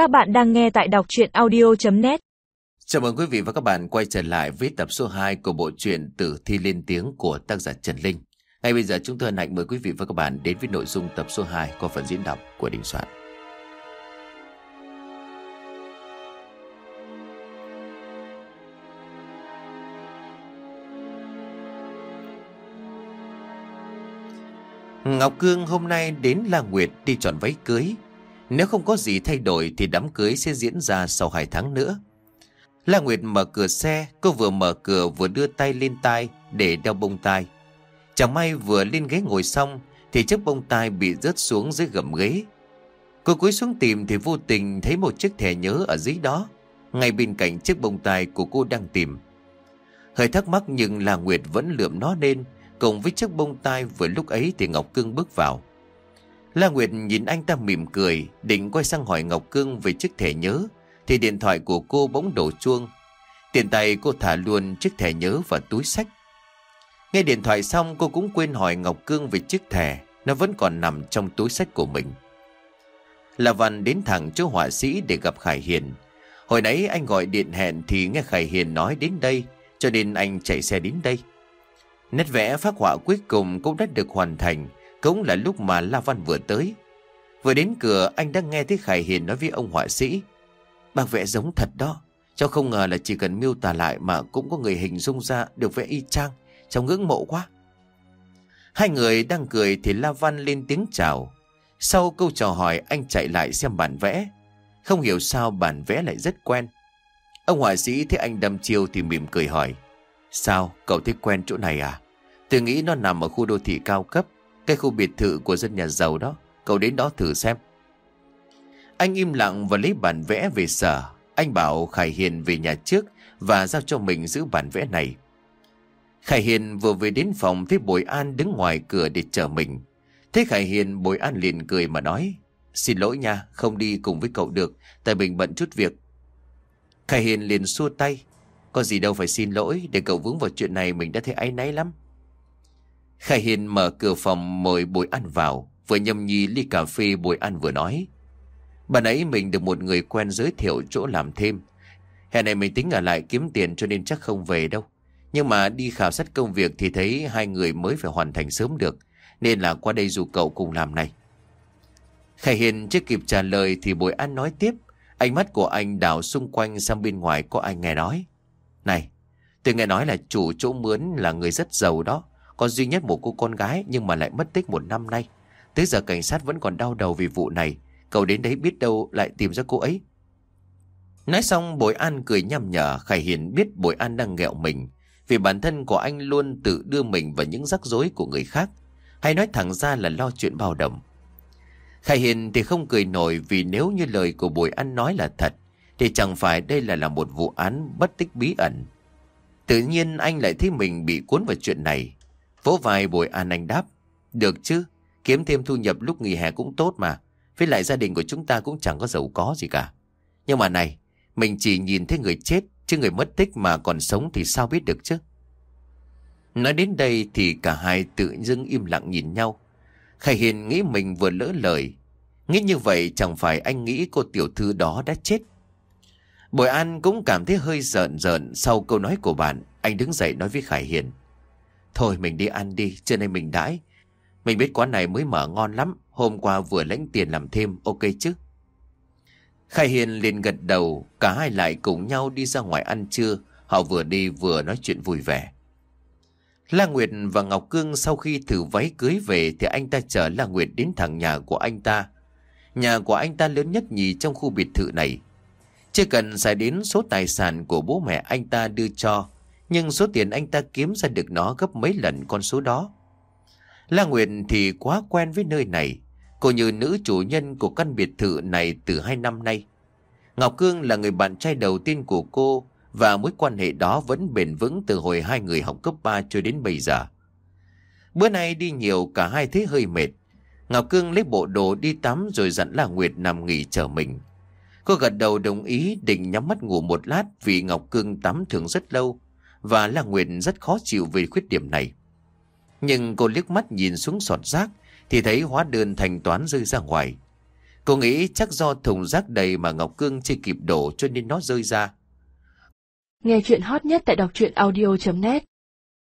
Các bạn đang nghe tại đọc chuyện audio.net Chào mừng quý vị và các bạn quay trở lại với tập số 2 của bộ truyện Tử Thi Lên Tiếng của tác giả Trần Linh. Ngay bây giờ chúng tôi hân hạnh mời quý vị và các bạn đến với nội dung tập số 2 qua phần diễn đọc của Đình Soạn. Ngọc Cương hôm nay đến La Nguyệt đi chọn váy cưới. Nếu không có gì thay đổi thì đám cưới sẽ diễn ra sau 2 tháng nữa. La Nguyệt mở cửa xe, cô vừa mở cửa vừa đưa tay lên tai để đeo bông tai. Chẳng may vừa lên ghế ngồi xong thì chiếc bông tai bị rớt xuống dưới gầm ghế. Cô cúi xuống tìm thì vô tình thấy một chiếc thẻ nhớ ở dưới đó, ngay bên cạnh chiếc bông tai của cô đang tìm. Hơi thắc mắc nhưng La Nguyệt vẫn lượm nó lên, cùng với chiếc bông tai vừa lúc ấy thì Ngọc Cương bước vào. La Nguyệt nhìn anh ta mỉm cười, định quay sang hỏi Ngọc Cương về chiếc thẻ nhớ, thì điện thoại của cô bỗng đổ chuông. Tiền tay cô thả luôn chiếc thẻ nhớ vào túi sách. Nghe điện thoại xong cô cũng quên hỏi Ngọc Cương về chiếc thẻ, nó vẫn còn nằm trong túi sách của mình. La Văn đến thẳng chỗ họa sĩ để gặp Khải Hiền. Hồi nãy anh gọi điện hẹn thì nghe Khải Hiền nói đến đây, cho nên anh chạy xe đến đây. Nét vẽ phác họa cuối cùng cũng đã được hoàn thành, cũng là lúc mà La Văn vừa tới. Vừa đến cửa, anh đã nghe thấy Khải Hiền nói với ông họa sĩ. Bác vẽ giống thật đó. Cháu không ngờ là chỉ cần miêu tả lại mà cũng có người hình dung ra được vẽ y chang. Cháu ngưỡng mộ quá. Hai người đang cười thì La Văn lên tiếng chào. Sau câu chào hỏi, anh chạy lại xem bản vẽ. Không hiểu sao bản vẽ lại rất quen. Ông họa sĩ thấy anh đâm chiêu thì mỉm cười hỏi. Sao, cậu thấy quen chỗ này à? Tôi nghĩ nó nằm ở khu đô thị cao cấp cái khu biệt thự của dân nhà giàu đó, Cậu đến đó thử xem. Anh im lặng và lấy bản vẽ về sở. Anh bảo Khải Hiền về nhà trước Và giao cho mình giữ bản vẽ này. Khải Hiền vừa về đến phòng Thấy Bồi An đứng ngoài cửa để chờ mình. Thế Khải Hiền, Bồi An liền cười mà nói, Xin lỗi nha, Không đi cùng với cậu được, Tại mình bận chút việc. Khải Hiền liền xua tay, Có gì đâu phải xin lỗi, Để cậu vướng vào chuyện này mình đã thấy áy náy lắm. Khải Hiền mở cửa phòng mời Bùi An vào, vừa nhâm nhi ly cà phê Bùi An vừa nói. Bạn ấy mình được một người quen giới thiệu chỗ làm thêm. Hè này mình tính ở lại kiếm tiền cho nên chắc không về đâu. Nhưng mà đi khảo sát công việc thì thấy hai người mới phải hoàn thành sớm được, nên là qua đây dù cậu cùng làm này. Khải Hiền chưa kịp trả lời thì Bùi An nói tiếp, ánh mắt của anh đảo xung quanh sang bên ngoài có ai nghe nói. Này, tôi nghe nói là chủ chỗ mướn là người rất giàu đó. Có duy nhất một cô con gái nhưng mà lại mất tích một năm nay. Tới giờ cảnh sát vẫn còn đau đầu vì vụ này. Cậu đến đấy biết đâu lại tìm ra cô ấy. Nói xong, Bội An cười nhằm nhở, Khải Hiền biết Bội An đang nghẹo mình. Vì bản thân của anh luôn tự đưa mình vào những rắc rối của người khác. Hay nói thẳng ra là lo chuyện bao đồng. Khải Hiền thì không cười nổi vì nếu như lời của Bội An nói là thật. Thì chẳng phải đây là là một vụ án bất tích bí ẩn. Tự nhiên anh lại thấy mình bị cuốn vào chuyện này. Vỗ vai bồi an anh đáp. Được chứ, kiếm thêm thu nhập lúc nghỉ hè cũng tốt mà. Với lại gia đình của chúng ta cũng chẳng có giàu có gì cả. Nhưng mà này, mình chỉ nhìn thấy người chết, chứ người mất tích mà còn sống thì sao biết được chứ? Nói đến đây thì cả hai tự dưng im lặng nhìn nhau. Khải Hiền nghĩ mình vừa lỡ lời. Nghĩ như vậy chẳng phải anh nghĩ cô tiểu thư đó đã chết. Bồi An cũng cảm thấy hơi giận giận sau câu nói của bạn. Anh đứng dậy nói với Khải Hiền. Thôi mình đi ăn đi, trưa nay mình đãi. Mình biết quán này mới mở ngon lắm, hôm qua vừa lãnh tiền làm thêm, ok chứ? Khai Hiền liền gật đầu, cả hai lại cùng nhau đi ra ngoài ăn trưa, họ vừa đi vừa nói chuyện vui vẻ. La Nguyệt và Ngọc Cương sau khi thử váy cưới về thì anh ta chở La Nguyệt đến thẳng nhà của anh ta. Nhà của anh ta lớn nhất nhì trong khu biệt thự này. Chưa cần xài đến số tài sản của bố mẹ anh ta đưa cho, nhưng số tiền anh ta kiếm ra được nó gấp mấy lần con số đó. La Nguyệt thì quá quen với nơi này. Cô như nữ chủ nhân của căn biệt thự này từ hai năm nay. Ngọc Cương là người bạn trai đầu tiên của cô và mối quan hệ đó vẫn bền vững từ hồi hai người học cấp 3 cho đến bây giờ. Bữa nay đi nhiều cả hai thấy hơi mệt. Ngọc Cương lấy bộ đồ đi tắm rồi dặn La Nguyệt nằm nghỉ chờ mình. Cô gật đầu đồng ý định nhắm mắt ngủ một lát vì Ngọc Cương tắm thường rất lâu và La Nguyệt rất khó chịu về khuyết điểm này. Nhưng cô liếc mắt nhìn xuống sọt rác thì thấy hóa đơn thanh toán rơi ra ngoài. Cô nghĩ chắc do thùng rác đầy mà Ngọc Cương chưa kịp đổ cho nên nó rơi ra. Nghe chuyện hot nhất tại đọc truyện audio.net